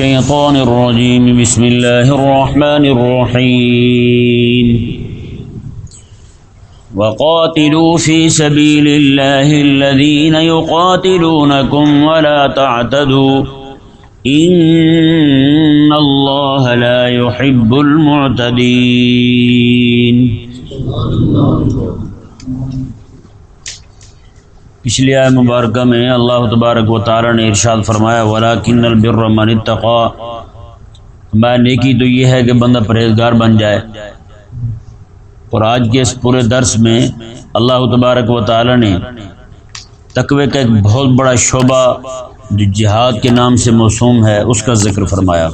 الشيطان الرجيم. بسم الله الرحمن الرحيم. وقاتلوا في سبيل الله الذين يقاتلونكم ولا تعتدوا. إن الله لا يحب المعتدين. پچھلی آئے مبارکہ میں اللہ تبارک و تعالی نے ارشاد فرمایا ولاکن البر من اتقا میں نیکی تو یہ ہے کہ بندہ پرہیزگار بن جائے۔ اور آج کے اس پورے درس میں اللہ تبارک و تعالی نے تقوی کا ایک بہت بڑا شعبہ جو جہاد کے نام سے موسوم ہے، اس کا ذکر فرمایا۔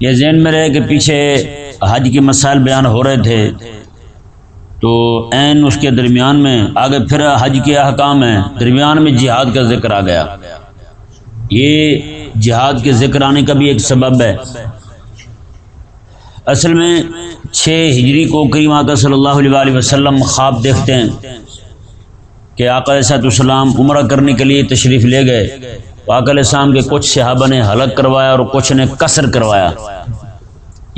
یہ ذہن میں رہے کہ پیچھے حج کے مسائل بیان ہو رہے تھے۔ تو عین اس کے درمیان میں آگے پھر حج کے احکام ہیں۔ درمیان میں جہاد کا ذکر آ گیا۔ یہ جہاد کے ذکر آنے کا بھی ایک سبب ہے۔ اصل میں چھ ہجری کو کریم آقا صلی اللہ علیہ وسلم خواب دیکھتے ہیں کہ آقا صاحب السلام عمرہ کرنے کے لیے تشریف لے گئے۔ آقا علیہ السلام کے کچھ صحابہ نے حلق کروایا اور کچھ نے کثر کروایا۔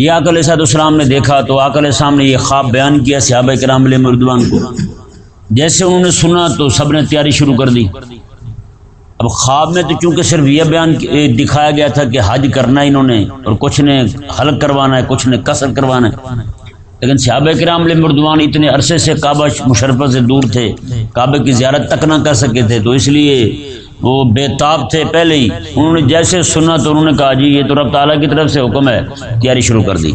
یہ علیہ صاحب السلام نے دیکھا تو علیہ السلام نے یہ خواب بیان کیا صحابہ کرام علیہ مردوان کو۔ جیسے انہوں نے سنا تو سب نے تیاری شروع کر دی۔ اب خواب میں تو چونکہ صرف یہ بیان دکھایا گیا تھا کہ حج کرنا انہوں نے اور کچھ نے حلق کروانا ہے، کچھ نے کثر کروانا ہے۔ لیکن صحابہ کرام علیہ مردوان اتنے عرصے سے کعبہ مشرفہ سے دور تھے، کعبے کی زیارت تک نہ کر سکے تھے۔ تو اس لیے وہ بے تاب تھے پہلے ہی۔ انہوں نے جیسے سنا تو انہوں نے کہا جی یہ تو رب تعالیٰ کی طرف سے حکم ہے، تیاری شروع کر دی۔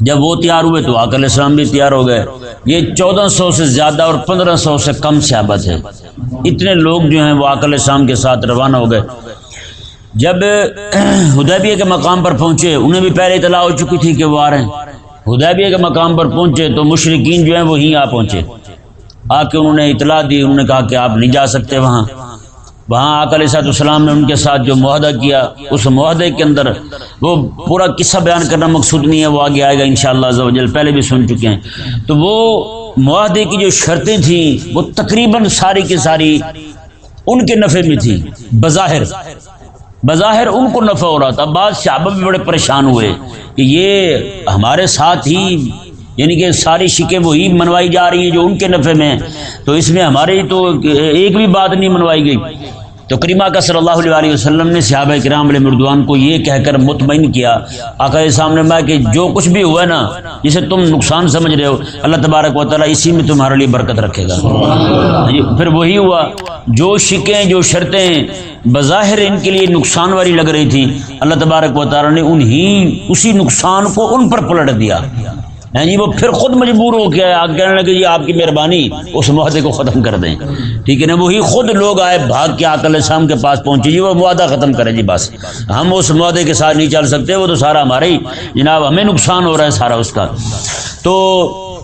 جب وہ تیار ہوئے تو آکل اسلام بھی تیار ہو گئے۔ یہ چودہ سو سے زیادہ اور پندرہ سو سے کم صحابت ہے اتنے لوگ جو ہیں وہ آکل اسلام کے ساتھ روانہ ہو گئے۔ جب ہدیبیہ کے مقام پر پہنچے، انہیں بھی پہلے اطلاع ہو چکی تھی کہ وہ آ رہے ہیں۔ ہدیبیہ کے مقام پر پہنچے تو مشرقین جو ہیں وہ ہی آ پہنچے۔ آ کے انہوں نے اطلاع دی، انہوں نے کہا کہ آپ نہیں جا سکتے وہاں۔ وہاں آک علیہ السلام نے ان کے ساتھ جو معاہدہ کیا، اس معاہدے کے اندر وہ پورا قصہ بیان کرنا مقصود نہیں ہے، وہ آگے آئے گا ان شاء اللہ پہلے بھی سن چکے ہیں۔ تو وہ معاہدے کی جو شرطیں تھیں، وہ تقریباً ساری کی ساری ان کے نفع میں تھی بظاہر بظاہر ان کو نفع ہو رہا تھا۔ بعض صحابہ بھی بڑے پریشان ہوئے کہ یہ ہمارے ساتھ ہی یعنی کہ ساری شکیں وہی منوائی جا رہی ہیں جو ان کے نفع میں ہیں۔ تو اس میں ہمارے تو ایک بھی بات نہیں منوائی گئی۔ تو کریمہ کا صلی اللہ علیہ وسلم نے صحابہ کرام علیہ مردوان کو یہ کہہ کر مطمئن کیا آقا سامنے میں کہ جو کچھ بھی ہوا نا جسے تم نقصان سمجھ رہے ہو اللہ تبارک و تعالیٰ اسی میں تمہارے لیے برکت رکھے گا۔ پھر وہی ہوا جو شکیں جو شرطیں بظاہر ان کے لیے نقصان والی لگ رہی تھی اللہ تبارک و تعالیٰ نے انہی اسی نقصان کو ان پر پلٹ دیا۔ جی وہ پھر خود مجبور ہو کے آپ کہنے لگے جی آپ کی مہربانی، اس معاہدے کو ختم کر دیں۔ ٹھیک ہے نا؟ وہی خود لوگ آئے، بھاگ کے آکل شام کے پاس پہنچے۔ جی وہ معاہدہ ختم کرے جی بس۔ ہم اس معاہدے کے ساتھ نہیں چل سکتے، وہ تو سارا ہمارا ہی۔ جناب، ہمیں نقصان ہو رہا ہے سارا اس کا۔ تو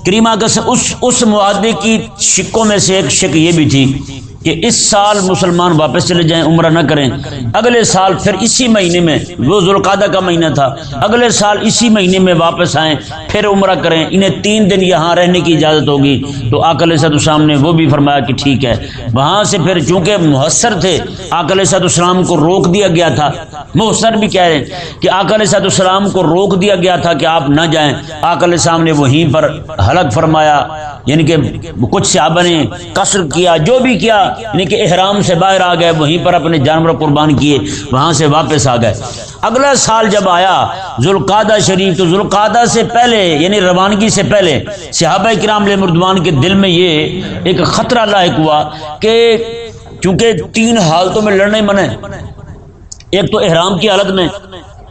کریما کا اس اس معاہدے کی شکوں میں سے ایک شک یہ بھی تھی کہ اس سال مسلمان واپس چلے جائیں، عمرہ نہ کریں۔ اگلے سال پھر اسی مہینے میں، وہ ذوالقادہ کا مہینہ تھا۔ اگلے سال اسی مہینے میں واپس آئیں، پھر عمرہ کریں۔ انہیں تین دن یہاں رہنے کی اجازت ہوگی۔ تو آکل صد السلام نے وہ بھی فرمایا کہ ٹھیک ہے۔ وہاں سے پھر چونکہ محسر تھے، آکل صد السلام کو روک دیا گیا تھا۔ محسر بھی کہہ رہے ہیں کہ آکل صد السلام کو روک دیا گیا تھا کہ آپ نہ جائیں۔ آکل السلام نے وہیں پر حلق فرمایا۔ یعنی کہ کچھ صحابہ نے قصر کیا، جو بھی کیا یعنی کہ احرام سے باہر آ گئے، وہیں پر اپنے جانور قربان کیے، وہاں سے واپس آ گئے۔ اگلا سال جب آیا ذوالقادہ شریف، تو ذوالقادہ سے پہلے یعنی روانگی سے پہلے صحابہ کرام علیہ مردوان کے دل میں یہ ایک خطرہ لاحق ہوا کہ چونکہ تین حالتوں میں لڑنے منے ایک تو احرام کی حالت میں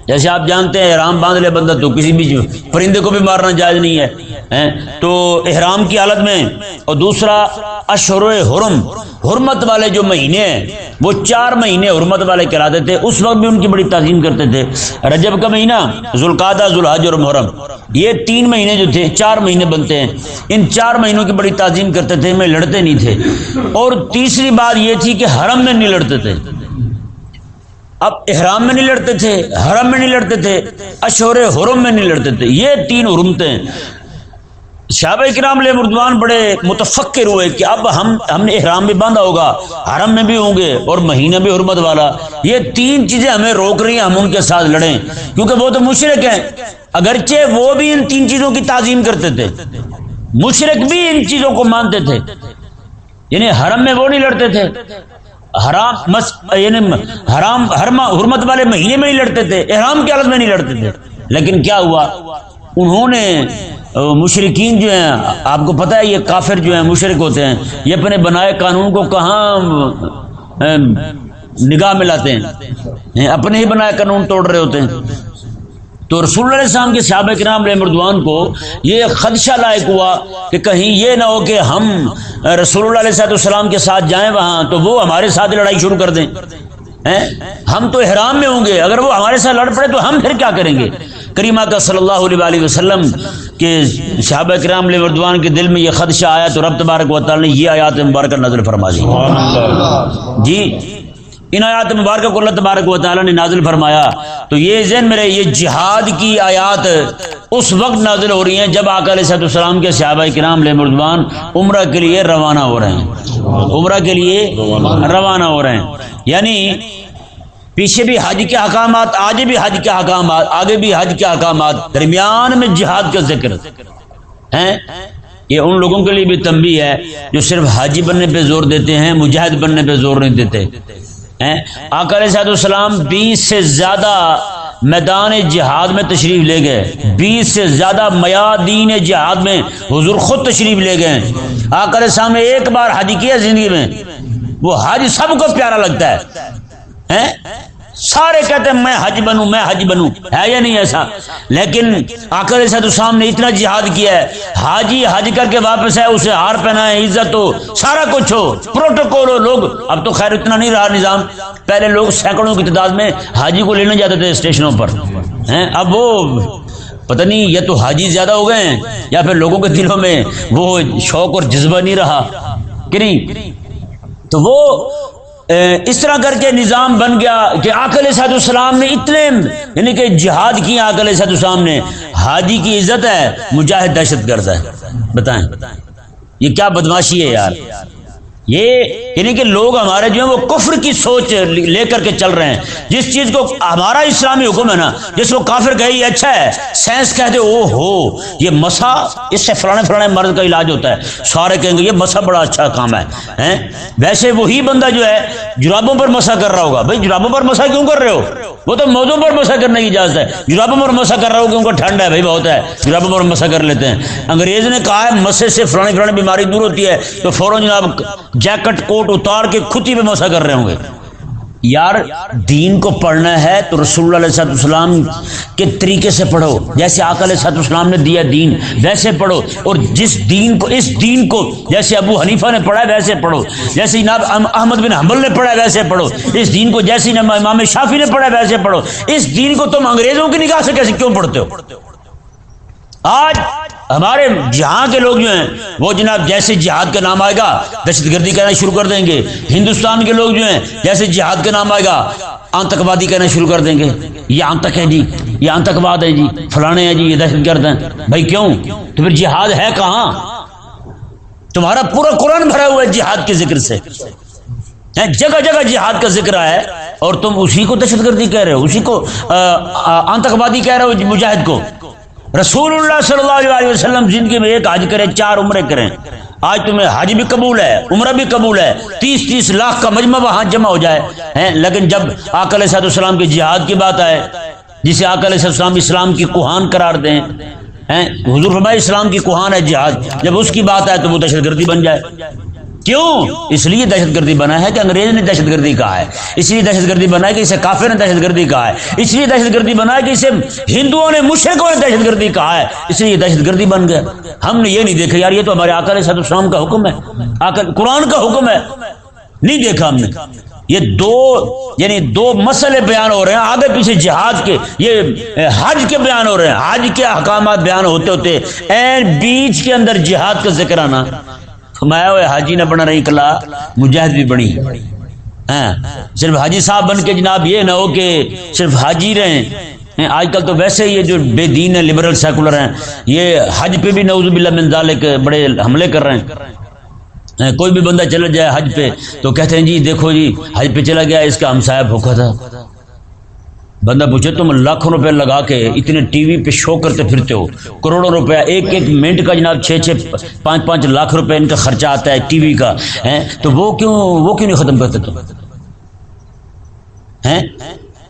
جیسے آپ جانتے ہیں، احرام باندھ لے بندہ تو کسی بھی پرندے کو بھی مارنا جائز نہیں ہے تو احرام کی حالت میں اور دوسرا اشور حرم، حرمت والے جو مہینے ہیں، وہ چار مہینے حرمت والے کراتے تھے، اس وقت بھی ان کی بڑی تعظیم کرتے تھے۔ رجب کا مہینہ ذوالقادہ ذوالحج اور محرم، یہ تین مہینے جو تھے، چار مہینے بنتے ہیں۔ ان چار مہینوں کی بڑی تعظیم کرتے تھے، میں لڑتے نہیں تھے۔ اور تیسری بات یہ تھی کہ حرم میں نہیں لڑتے تھے۔ اب احرام میں نہیں لڑتے تھے، حرم میں نہیں لڑتے تھے، اشور حرم میں نہیں لڑتے تھے۔ یہ تین حرمتیں۔ شہاب کرام لے مردوان بڑے متفکر ہوئے کہ اب ہم ہم نے احرام بھی باندھا ہوگا، حرم میں بھی ہوں گے اور مہینہ بھی حرمت والا۔ یہ تین چیزیں ہمیں روک رہی ہیں، ہم ان کے ساتھ لڑیں۔ کیونکہ وہ تو مشرق ہیں۔ اگرچہ وہ بھی ان تین چیزوں کی تعظیم کرتے تھے۔ مشرق بھی ان چیزوں کو مانتے تھے۔ یعنی حرم میں وہ نہیں لڑتے تھے۔ حرام مس یعنی حرام حرما حرمت والے مہینے میں نہیں لڑتے تھے، احرام کی حالت میں نہیں لڑتے تھے۔ لیکن کیا ہوا؟ انہوں نے مشرقین جو ہیں، آپ کو پتہ ہے، یہ کافر جو ہیں مشرق ہوتے ہیں، یہ اپنے بنائے قانون کو کہاں نگاہ میں لاتے ہیں، اپنے ہی بنائے قانون توڑ رہے ہوتے ہیں۔ تو رسول اللہ علیہ السلام کے صحابہ کرام علیہ مردوان کو یہ خدشہ لائق ہوا کہ کہیں یہ نہ ہو کہ ہم رسول اللہ علیہ السلام کے ساتھ جائیں وہاں تو وہ ہمارے ساتھ لڑائی شروع کر دیں۔ ہم تو احرام میں ہوں گے۔ اگر وہ ہمارے ساتھ لڑ پڑے تو ہم پھر کیا کریں گے؟ کریمہ کا صلی اللہ علیہ وسلم کے صحابہ کرام علیہ مردوان کے دل میں یہ خدشہ آیا تو رب تبارک و تعالی نے یہ آیات مبارکہ نظر فرما دی۔ جی؟ ان آیات مبارکہ کو اللہ تبارک و تعالی نے نازل فرمایا۔ تو یہ ذہن میرے یہ جہاد کی آیات اس وقت نازل ہو رہی ہیں جب آقا علیہ السلام کے صحابہ کرام لے مردوان عمرہ کے لیے روانہ ہو رہے ہیں۔ عمرہ کے لیے روانہ ہو رہے ہیں۔ یعنی پیچھے بھی حج کے احکامات، آگے بھی حج کے احکامات، آگے بھی حج کے احکامات، درمیان میں جہاد کا ذکر ہیں۔ یہ ان لوگوں کے لیے بھی تنبی ہے جو صرف حاجی بننے پہ زور دیتے ہیں، مجاہد بننے پہ زور نہیں دیتے۔ آکر صاحب السلام بیس سے زیادہ میدان جہاد میں تشریف لے گئے۔ بیس سے زیادہ میادین جہاد میں حضور خود تشریف لے گئے۔ آقا علیہ السلام نے ایک بار حج کیا زندگی میں۔ وہ حج سب کو پیارا لگتا ہے۔ سارے کہتے ہیں میں حج بنوں، میں حج بنوں۔ ہے یا نہیں ایسا؟ لیکن آکر صاحب السلام نے اتنا جہاد کیا ہے، حاجی حج کر کے واپس ہے اسے ہار پہنا ہے عزت ہو، سارا کچھ ہو، پروٹوکول ہو، لوگ اب تو خیر اتنا نہیں رہا نظام۔ پہلے لوگ سینکڑوں کی تعداد میں حاجی کو لینے جاتے تھے اسٹیشنوں پر۔ اب وہ پتہ نہیں یا تو حاجی زیادہ ہو گئے ہیں، یا پھر لوگوں کے دلوں میں وہ شوق اور جذبہ نہیں رہا، کہ نہیں؟ تو وہ اس طرح کر کے نظام بن گیا کہ آکل صحت السلام نے اتنے یعنی کہ جہاد کی آکل صحت السلام نے، ہادی کی عزت ہے، مجاہد دہشت گرد ہے۔ بتائیں۔ یہ کیا بدماشی ہے یار؟ یہ یعنی کہ لوگ ہمارے جو ہیں وہ کفر کی سوچ لے کر کے چل رہے ہیں۔ جس چیز کو ہمارا اسلامی حکم ہے نا، جس کو کافر کہے یہ اچھا ہے، سائنس کہہ دے او ہو، یہ مسا، اس سے فلانے فلانے مرض کا علاج ہوتا ہے۔ سارے کہیں گے یہ مسا بڑا اچھا کام ہے ویسے وہی بندہ جو ہے، جرابوں پر مسا کر رہا ہوگا۔ بھائی، جرابوں پر مسا کیوں کر رہے ہو؟ وہ تو موضوع پر مسا کرنے کی اجازت ہے۔ جرابوں پر مسا کر رہا ہو کیونکہ ٹھنڈ ہے۔ بھائی، بہت ہے۔ جرابوں پر مسا کر لیتے ہیں۔ انگریز نے کہا ہے، مسے سے فلانے فلانے بیماری دور ہوتی ہے۔ تو فوراً جناب جیکٹ کوٹ اتار کے کھتی پہ مسا کر رہے ہوں گے۔ یار، دین کو پڑھنا ہے تو رسول اللہ علیہ السلام کے طریقے سے پڑھو۔ جیسے آقا علیہ السلام نے دیا دین، ویسے پڑھو۔ اور جس دین کو، اس دین کو جیسے ابو حنیفہ نے پڑھا ویسے پڑھو۔ جیسے جناب احمد بن حمل نے پڑھا ویسے پڑھو۔ اس دین کو جیسے امام شافی نے پڑھا ویسے پڑھو۔ اس دین کو تم انگریزوں کی نگاہ سے کیسے کیوں پڑھتے ہو؟ آج ہمارے جہاں کے لوگ جو ہیں، وہ جناب جیسے جہاد کا نام آئے گا، دہشت گردی کہنا شروع کر دیں گے۔ ہندوستان کے لوگ جو ہیں، جیسے جہاد کا نام آئے گا آتکوادی کہنا شروع کر دیں گے۔ یہ آتک ہے جی یہ آتکواد ہے جی فلانے ہیں جی یہ دہشت گرد ہیں۔ بھائی کیوں؟ تو پھر جہاد ہے کہاں؟ تمہارا پورا قرآن بھرا ہوا ہے جہاد کے ذکر سے۔ جگہ جگہ جہاد کا ذکر ہے۔ اور تم اسی کو دہشت گردی کہہ رہے ہو، اسی کو آتکوادی کہہ رہے ہو مجاہد کو۔ رسول اللہ صلی اللہ علیہ وسلم زندگی میں ایک حج کریں، چار عمرے کریں۔ آج تمہیں حج بھی قبول ہے، عمرہ بھی قبول ہے۔ تیس تیس لاکھ کا مجمع وہاں جمع ہو جائے لیکن جب آکل صاحب السلام کے جہاد کی بات آئے، جسے آکل صاحب السلام اسلام کی کوہان قرار دیں حضور فرمائے اسلام کی کوہان ہے جہاد۔ جب اس کی بات آئے تو وہ دہشت گردی بن جائے۔ کیوں؟ اس لیے دہشت گردی بنا ہے کہ انگریز نے دہشت گردی کہا ہے۔ اس لیے دہشت گردی بنا ہے کہ اسے کافر نے دہشت گردی کہا ہے۔ اس لیے دہشت گردی بنا ہے کہ اسے ہندوؤں نے مشرقوں نے دہشت گردی کہا ہے۔ اس لیے دہشت گردی بن گیا۔ ہم نے یہ نہیں دیکھا، یار، یہ تو ہمارے آکر صد السلام کا حکم ہے۔ آکر قرآن کا حکم ہے۔ نہیں دیکھا ہم نے۔ یہ دو یعنی دو مسئلے بیان ہو رہے ہیں۔ آگے پیچھے جہاد کے، یہ حج کے بیان ہو رہے ہیں۔ حج کے احکامات بیان ہوتے ہوتے، این بیچ کے اندر جہاد کا ذکر آنا۔ فرمایا ہوئے، حاجی نے بنا رہی کلا، مجاہد بھی بنی۔ ہاں صرف حاجی صاحب بن کے جناب یہ نہ ہو کہ صرف حاجی رہیں۔ ہاں، آج کل تو ویسے یہ جو بے دین ہے لبرل سیکولر ہیں، یہ حج پہ بھی نعوذ باللہ من ذالک بڑے حملے کر رہے ہیں۔ ہاں، کوئی بھی بندہ چلا جائے حج پہ تو کہتے ہیں جی دیکھو جی حج پہ چلا گیا، اس کا ہمسایہ بھوکا تھا بندہ پوچھے تم لاکھوں روپے لگا کے اتنے ٹی وی پہ شو کرتے پھرتے ہو؟ کروڑوں روپے، ایک ایک منٹ کا جناب چھ چھ پانچ پانچ لاکھ روپے ان کا خرچہ آتا ہے ٹی وی کا تو وہ کیوں وہ کیوں نہیں ختم کرتے تم؟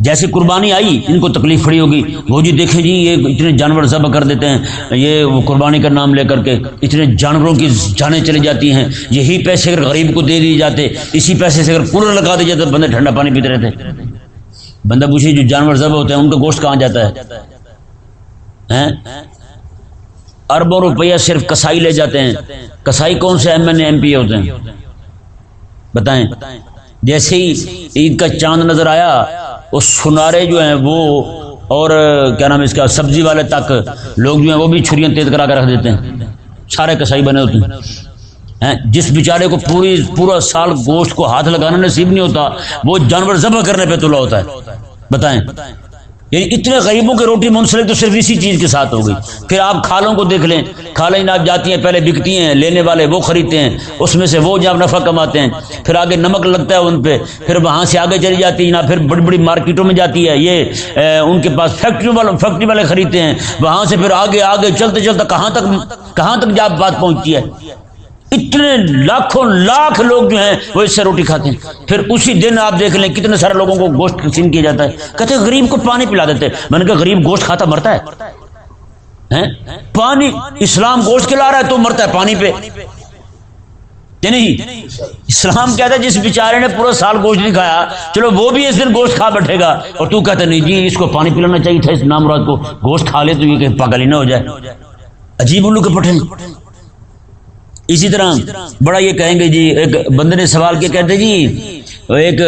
جیسے قربانی آئی، ان کو تکلیف پڑی ہوگی۔ وہ جی دیکھیں جی یہ اتنے جانور ذبح کر دیتے ہیں، یہ وہ قربانی کا نام لے کر کے اتنے جانوروں کی جانیں چلی جاتی ہیں۔ یہی پیسے اگر غریب کو دے دیے جاتے، اسی پیسے سے اگر کولر لگا دیے جاتے بندے ٹھنڈا پانی پیتے رہتے۔ بندہ پوچھے جو جانور ذبح ہوتے ہیں، ان کا گوشت کہاں جاتا ہے؟ اربوں روپیہ صرف کسائی لے جاتے ہیں۔ کسائی کون سے M N A, M P ہوتے ہیں؟ بتائیں۔ جیسے ہی عید کا چاند نظر آیا وہ سنارے جو ہیں، وہ اور کیا نام اس کا، سبزی والے تک لوگ جو ہیں، وہ بھی چھریاں تیز کرا کے رکھ دیتے ہیں۔ سارے کسائی بنے ہوتے ہیں۔ جس بیچارے کو پوری، پورا سال گوشت کو ہاتھ لگانا نصیب نہیں ہوتا، وہ جانور ذبح کرنے پہ تلا ہوتا ہے۔ بتائیں۔ یعنی اتنے غریبوں کی روٹی منسلک تو صرف اسی چیز کے ساتھ ہو گئی۔ پھر آپ کھالوں کو دیکھ لیں۔ کھالیں آپ جاتی ہیں، پہلے بکتی ہیں، لینے والے وہ خریدتے ہیں۔ اس میں سے وہ جب نفع کماتے ہیں۔ پھر آگے نمک لگتا ہے ان پہ۔ پھر وہاں سے آگے چلی جاتی ہے پھر بڑی بڑی مارکیٹوں میں جاتی ہے۔ یہ ان کے پاس فیکٹری والے فیکٹری والے خریدتے ہیں۔ وہاں سے پھر آگے آگے چلتے چلتے کہاں تک کہاں تک جب بات پہنچتی ہے؟ اتنے لاکھوں لاکھ لوگ جو ہیں وہ اس سے روٹی کھاتے ہیں۔ پھر اسی دن آپ دیکھ لیں کتنے سارے لوگوں کو گوشت قسم کیا جاتا ہے۔ کہتے ہیں غریب کو پانی پلا دیتے میں نے کہا غریب گوشت کھاتا مرتا ہے۔ پانی، اسلام گوشت کھلا رہا ہے تو مرتا ہے پانی پہ۔ نہیں؟ اسلام کہتا ہے جس بیچارے نے پورا سال گوشت نہیں کھایا، چلو وہ بھی اس دن گوشت کھا بیٹھے گا۔ اور تو کہتا نہیں جی اس کو پانی پلانا چاہیے تھا، اس نام رات کو۔ گوشت کھا لے تو یہ کہ پاگل ہی نہ ہو جائے۔ عجیب الو کے پٹھے اسی طرح بڑا یہ کہیں گے جی ایک بندے نے سوال کیا، کہتے جی ایک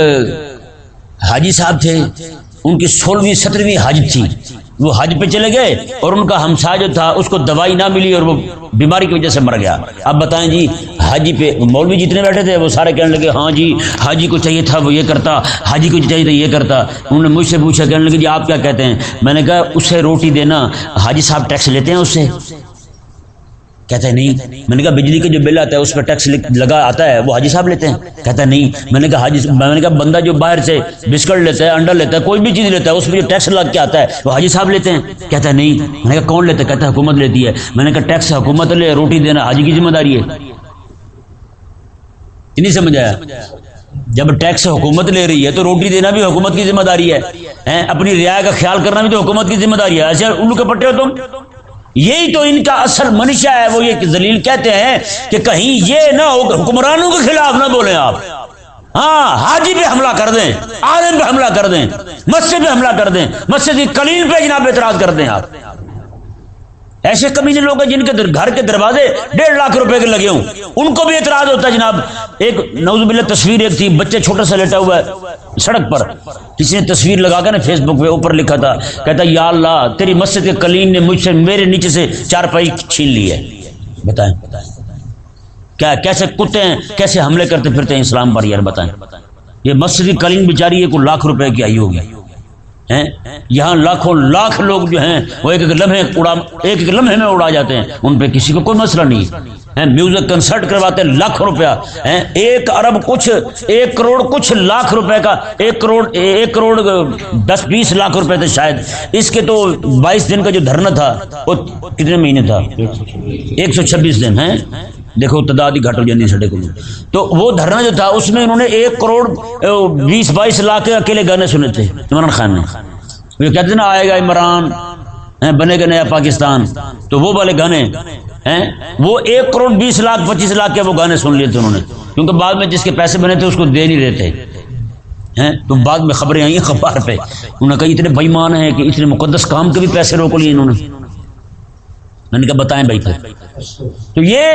حاجی صاحب تھے، ان کی سولہویں، سترویں حج تھی۔ وہ حج پہ چلے گئے اور ان کا ہمسا جو تھا، اس کو دوائی نہ ملی اور وہ بیماری کی وجہ سے مر گیا۔ اب بتائیں جی حاجی پہ مولوی جتنے بیٹھے تھے، وہ سارے کہنے لگے ہاں جی حاجی کو چاہیے تھا، وہ یہ کرتا، حاجی کو چاہیے تھا، یہ کرتا۔ انہوں نے مجھ سے پوچھا، کہنے لگے جی آپ کیا کہتے ہیں؟ میں نے کہا، اسے روٹی دینا، حاجی صاحب ٹیکس لیتے ہیں اس سے۔ کہتا ہے نہیں، میں نے کہا بجلی کا جو بل آتا ہے، اس پہ ٹیکس لگا آتا ہے، وہ حاجی صاحب لیتے ہیں۔ کہتا ہے نہیں، میں نے کہا حاجی میں نے کہا بندہ جو باہر سے بسکٹ لیتا ہے، انڈا لیتا ہے، کوئی بھی چیز لیتا ہے، اس پہ جو ٹیکس لگ کے آتا ہے، وہ حاجی صاحب لیتے ہیں۔ کہتا ہے نہیں، میں نے کہا کون لیتا ہے؟ کہتا ہے حکومت لیتی ہے۔ میں نے کہا ٹیکس حکومت لے، روٹی دینا، حاجی کی ذمہ داری ہے۔ نہیں سمجھ آیا؟ جب ٹیکس حکومت لے رہی ہے تو روٹی دینا بھی حکومت کی ذمہ داری ہے۔ اپنی رعایا کا خیال کرنا بھی تو حکومت کی ذمہ داری ہے۔ ایسے الو کے پٹے ہو تم؟ یہی تو ان کا اصل منشا ہے، وہ یہ دلیل کہتے ہیں کہ کہیں یہ نہ ہو حکمرانوں کے خلاف نہ بولیں آپ۔ ہاں حاجی پہ حملہ کر دیں، عالم پہ حملہ کر دیں، مسجد پہ حملہ کر دیں، مسجد کی کلیل پہ جناب اعتراض کر دیں آپ۔ ایسے کمینے لوگ ہیں جن کے گھر کے دروازے ڈیڑھ لاکھ روپے کے لگے ہوں۔ ان کو بھی اعتراض ہوتا ہے جناب۔ ایک نوز باللہ تصویر ایک تھی، بچے چھوٹا سا لیٹا ہوا ہے سڑک پر۔ کسی نے تصویر لگا کے نا فیس بک پہ اوپر لکھا تھا، کہتا یا اللہ، تیری مسجد کے کلیم نے مجھ سے میرے نیچے سے چار پائی چھین لی ہے۔ بتائیں۔ کیا کیسے کتے ہیں، کیسے حملے کرتے پھرتے ہیں اسلام پر، یار بتائیں۔ یہ مسجد کی کلیم بیچاری ہے کوئی لاکھ روپے کی آئی ہوگی۔ یہاں لاکھوں لاکھ لوگ جو ہیں، وہ ایک ایک لمحے اڑا، ایک ایک لمحے میں اڑا جاتے ہیں۔ ان پہ کسی کو کوئی مسئلہ نہیں۔ ہے میوزک کنسرٹ کرواتے ہیں لاکھوں روپیہ۔ ایک ارب کچھ، ایک کروڑ کچھ لاکھ روپے کا، ایک کروڑ ایک کروڑ، دس، بیس لاکھ روپے تھے شاید۔ اس کے تو بائیس دن کا جو دھرنا تھا، وہ کتنے مہینے تھا؟ ایک سو چھبیس دن۔ ہے دیکھو تعداد ہی گھٹ ہو جاتی سڑے کو تو وہ دھرنا جو تھا، اس میں انہوں نے ایک کروڑ بیس، بائیس لاکھ اکیلے گانے سنے تھے، عمران خان نے۔ وہ کہتے نا، آئے گا عمران بنے گا نیا پاکستان۔ تو وہ والے گانے وہ ایک کروڑ، بیس لاکھ، پچیس لاکھ کے وہ گانے سن لیے تھے انہوں نے۔ کیونکہ بعد میں جس کے پیسے بنے تھے، اس کو دے نہیں رہے تھے۔ تو بعد میں خبریں آئی ہیں اخبار پہ۔ انہوں نے کہا، اتنے بےمان ہیں کہ اتنے مقدس کام کے بھی پیسے روک لیے انہوں نے۔ میں نے کہا، بتائیں بھائی پھر۔ تو یہ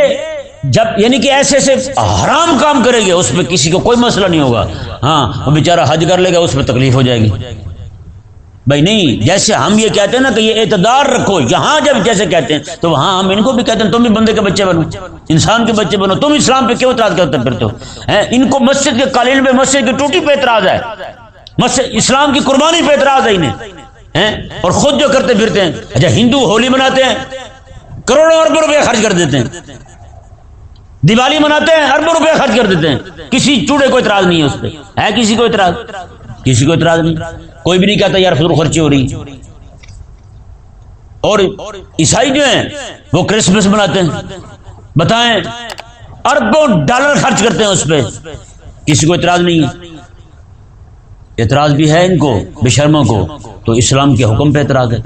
جب یعنی کہ ایسے ایسے حرام کام کرے گے، اس پہ کسی کو کوئی مسئلہ نہیں ہوگا۔ ہاں وہ بیچارہ حج کر لے گا، اس پہ تکلیف ہو جائے گی۔ بھائی نہیں، جیسے ہم یہ کہتے ہیں نا کہ یہ اعتدار رکھو، یہاں جب جیسے کہتے ہیں، تو وہاں ہم ان کو بھی کہتے ہیں، تم بھی بندے کے بچے بنو، انسان کے بچے بنو، تم اسلام پہ کیوں اعتراض کرتے پھرتے ہو؟ ان کو مسجد کے قالین پہ، مسجد کی ٹوٹی پہ اعتراض ہے۔ مسجد، اسلام کی قربانی پہ اعتراض ہے انہیں۔ اور خود جو کرتے پھرتے ہیں اچھا ہندو ہولی مناتے ہیں، کروڑوں اربوں روپے خرچ کر دیتے ہیں۔ دیوالی مناتے ہیں، اربوں روپے خرچ کر دیتے ہیں۔ کسی چوڑے کو اعتراض نہیں ہے اس پہ۔ ہے کسی کو اعتراض؟ کسی کو اعتراض نہیں۔ کوئی بھی نہیں کہتا یار فضول خرچی ہو رہی۔ اور عیسائی جو ہیں، وہ کرسمس مناتے ہیں۔ بتائیں، اربوں ڈالر خرچ کرتے ہیں اس پہ۔ کسی کو اعتراض نہیں ہے۔ اعتراض بھی ہے ان کو، بے شرموں کو۔ تو اسلام کے حکم پہ اعتراض ہے۔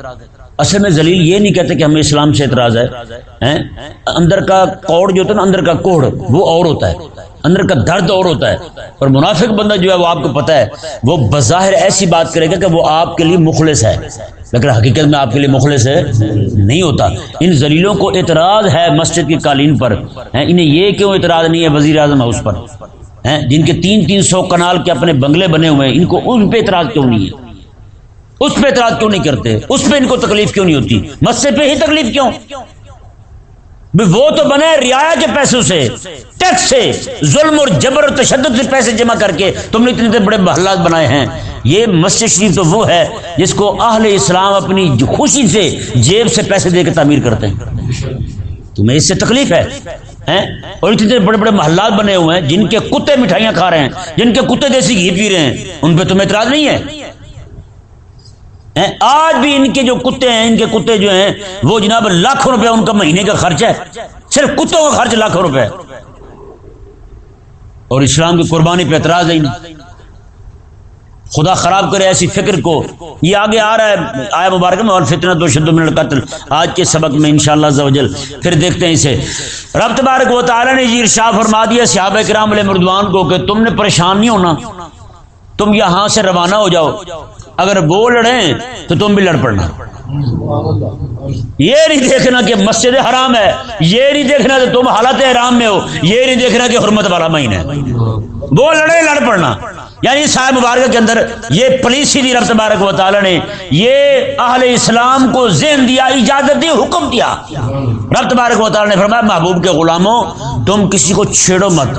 اصل میں ذلیل یہ نہیں کہتے کہ ہمیں اسلام سے اعتراض ہے اندر کا کوڑ جو ہوتا ہے نا، اندر کا کوڑ، وہ اور ہوتا ہے۔ اندر کا درد اور ہوتا ہے۔ اور منافق بندہ جو ہے، وہ آپ کو پتا ہے، وہ بظاہر ایسی بات کرے گا کہ وہ آپ کے لیے مخلص ہے۔ لیکن حقیقت میں آپ کے لیے مخلص ہے نہیں ہوتا۔ ان زلیلوں کو اعتراض ہے مسجد کی قالین پر۔ انہیں یہ کیوں اعتراض نہیں ہے وزیر اعظم ہاؤس پر؟ جن کے تین تین سو کنال کے اپنے بنگلے بنے ہوئے ہیں، ان کو ان پہ اعتراض کیوں نہیں ہے؟ اس پہ اعتراض کیوں نہیں کرتے؟ اس پہ ان کو تکلیف کیوں نہیں ہوتی؟ مسجد پہ ہی تکلیف کیوں؟ وہ تو بنے ریا کے پیسوں سے، ٹیکس سے، ظلم اور جبر اور تشدد سے پیسے جمع کر کے تم نے اتنے بڑے محلات بنائے ہیں۔ یہ مسجد شریف تو وہ ہے جس کو اہل اسلام اپنی خوشی سے جیب سے پیسے دے کے تعمیر کرتے ہیں۔ تمہیں اس سے تکلیف ہے اور اتنے بڑے بڑے محلات بنے ہوئے ہیں جن کے کتے مٹھائیاں کھا رہے ہیں، جن کے کتے دیسی گھی پی رہے ہیں، ان پہ تمہیں اعتراض نہیں ہے۔ آج بھی ان کے جو کتے ہیں، ان کے کتے جو ہیں، وہ جناب لاکھوں روپے ان کا مہینے کا خرچ ہے۔ صرف کتوں کا خرچ لاکھوں روپے۔ اور اسلام کی قربانی پہ اعتراض ہے۔ خدا خراب کرے ایسی فکر کو۔ یہ آگے آ رہا ہے آیا مبارک میں، اور فتنہ دو شد منٹ قتل آج کے سبق میں انشاءاللہ زوجل پھر دیکھتے ہیں اسے۔ رب تبارک و تعالی نے جیر شاہ فرما دیا صحابہ کرام علیہ مردوان کو کہ تم نے پریشان نہیں ہونا۔ تم یہاں سے روانہ ہو جاؤ۔ اگر وہ لڑیں تو تم بھی لڑ پڑنا۔ یہ نہیں دیکھنا کہ مسجد حرام ہے، یہ نہیں دیکھنا کہ تم حالت حرام میں ہو، یہ نہیں دیکھنا کہ حرمت والا مہینہ ہے۔ وہ لڑے لڑ پڑنا۔ یعنی صاحب مبارک کے اندر یہ پلیسی دی، رب تبارک و تعالی نے یہ اہل اسلام کو ذہن دیا، اجازت دی، حکم دیا۔ رب تبارک و تعالی نے فرمایا، محبوب کے غلاموں، تم کسی کو چھیڑو مت۔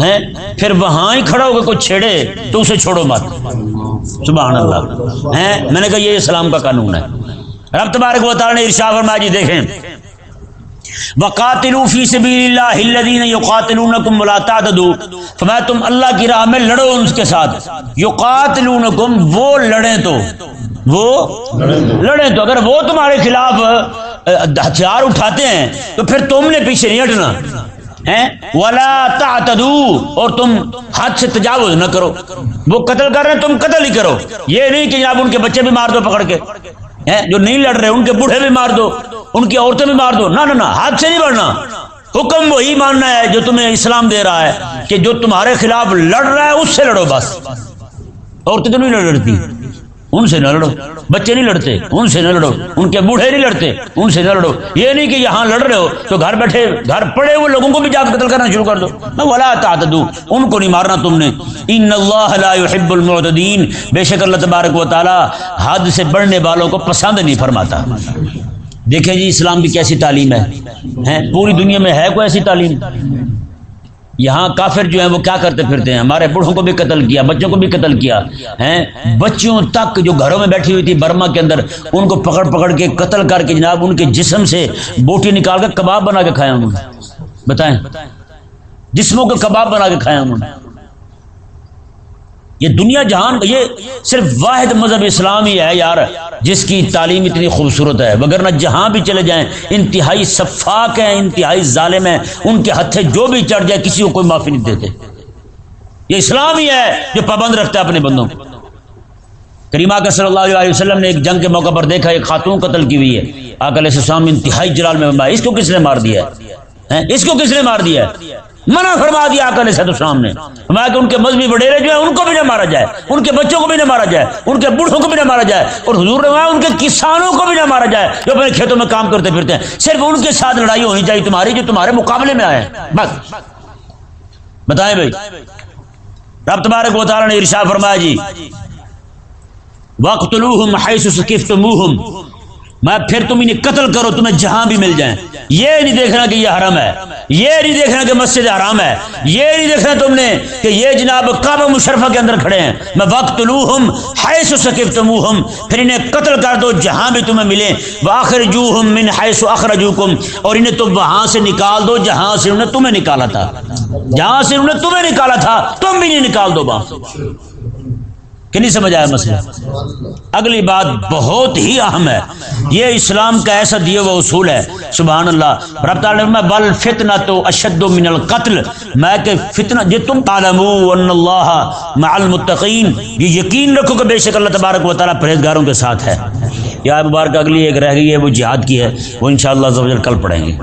ہیں؟ پھر وہاں ہی کھڑا ہو کے کوئی چھیڑے، تو اسے چھوڑو مت۔ سبحان اللہ ہیں؟ میں نے کہا یہ اسلام کا قانون ہے۔ رب تبارک و تعالی نے ارشاد فرمایا جی دیکھیں۔ وقاتلوا فی سبیل اللہ الذین یقاتلونکم ولا تعتدوا۔ فرمایا، تم اللہ کی راہ میں لڑو ان کے ساتھ۔ یقاتلونکم وہ لڑیں تو۔ وہ لڑیں تو۔ اگر وہ تمہارے خلاف ہتھیار اٹھاتے ہیں، تو پھر تم نے پیچھے نہیں ہٹنا۔ ولا تعتدو اور تم حد سے تجاوز نہ کرو۔ وہ قتل کر رہے ہیں، تم قتل ہی کرو۔ یہ نہیں کہ جناب ان کے بچے بھی مار دو پکڑ کے۔ جو نہیں لڑ رہے، ان کے بوڑھے بھی مار دو۔ ان کی عورتیں بھی مار دو۔ نہ نہ ہاتھ سے نہیں بڑھنا حکم وہی ماننا ہے جو تمہیں اسلام دے رہا ہے کہ جو تمہارے خلاف لڑ رہا ہے، اس سے لڑو بس۔ عورتیں تو نہیں لڑتی۔ ان سے نہ لڑو۔ بچے نہیں لڑتے، ان سے نہ لڑو۔ ان کے بوڑھے نہیں لڑتے، ان سے نہ لڑو۔ یہ نہیں کہ یہاں لڑ رہے ہو تو گھر بیٹھے، گھر پڑے ہوئے لوگوں کو بھی جا کے قتل کرنا شروع کر دو۔ ولا تعتدو ان کو نہیں مارنا تم نے۔ ان اللہ لا يحب المعتدین بے شک اللہ تبارک و تعالی حد سے بڑھنے والوں کو پسند نہیں فرماتا۔ دیکھیں جی اسلام کی کیسی تعلیم ہے؟ پوری دنیا میں ہے کوئی ایسی تعلیم؟ یہاں کافر جو ہیں وہ کیا کرتے پھرتے ہیں؟ ہمارے بوڑھوں کو بھی قتل کیا، بچوں کو بھی قتل کیا، ہیں؟ بچوں تک جو گھروں میں بیٹھی ہوئی تھی برما کے اندر، ان کو پکڑ پکڑ کے قتل کر کے جناب ان کے جسم سے بوٹی نکال کر کباب بنا کے کھایا انہوں نے۔ بتائیں؟ جسموں کو کباب بنا کے کھایا انہوں نے۔ یہ دنیا جہان یہ صرف واحد مذہب اسلام ہی ہے یار، جس کی تعلیم اتنی خوبصورت ہے۔ وغیرہ جہاں بھی چلے جائیں، انتہائی صفاق ہیں، انتہائی ظالم ہیں۔ ان کے ہتھے جو بھی چڑھ جائے، کسی کو کوئی معافی نہیں دیتے۔ یہ اسلام ہی ہے جو پابند رکھتا ہے اپنے بندوں کو۔ کریمہ کا صلی اللہ علیہ وسلم نے ایک جنگ کے موقع پر دیکھا، ایک خاتون قتل کی ہوئی ہے۔ آکل السلام انتہائی جلال میں اس کو کس نے مار دیا ہے؟ اس کو کس نے مار دیا ہے؟ منع فرما دیا آکل السلام نے۔ فرمایا کہ ان کے مذہبی وڈیرے جو ہیں، ان کو بھی نہ مارا جائے، ان کے بچوں کو بھی نہ مارا جائے، ان کے بوڑھوں کو بھی نہ مارا جائے، اور حضور نے ان کے کسانوں کو بھی نہ مارا جائے۔ جو اپنے کھیتوں میں کام کرتے پھرتے ہیں، صرف ان کے ساتھ لڑائی ہونی چاہیے تمہاری جو تمہارے مقابلے میں آئے بس۔ بتائیں بھائی۔ رب تبارک و تعالی نے ارشاد فرمایا جی وقت حیث سکفتموہم میں پھر تم انہیں قتل کرو، تمہیں جہاں بھی مل جائیں۔ یہ نہیں دیکھنا کہ یہ حرم ہے۔ یہ نہیں دیکھنا کہ مسجد حرام ہے۔ یہ نہیں دیکھنا تم نے کہ یہ جناب کعبہ مشرفہ کے اندر کھڑے ہیں۔ میں وقت لو ہم حیث سکب تم پھر انہیں قتل کر دو جہاں بھی تمہیں ملے۔ واخر جو ہم من حیث اخرجوکم، اور انہیں تم وہاں سے نکال دو جہاں سے انہوں نے تمہیں نکالا تھا۔ جہاں سے انہوں نے تمہیں نکالا تھا، تم بھی نہیں نکال دو وہاں کہ نہیں سمجھ آیا مسئلہ؟ اگلی بات بہت ہی اہم ہے۔ یہ اسلام کا ایسا دیا ہوا اصول ہے۔ سبحان اللہ۔ رب تعالی میں بل فتنہ تو اشد من القتل میں کہ فتنہ جی تم تعلمو ان اللہ مع المتقین۔ یہ یقین رکھو کہ بے شک اللہ تبارک و تعالی پرہیزگاروں کے ساتھ ہے۔ یا مبارک اگلی ایک رہ گئی ہے، وہ جہاد کی ہے۔ وہ انشاءاللہ زوجل کل پڑھیں گے۔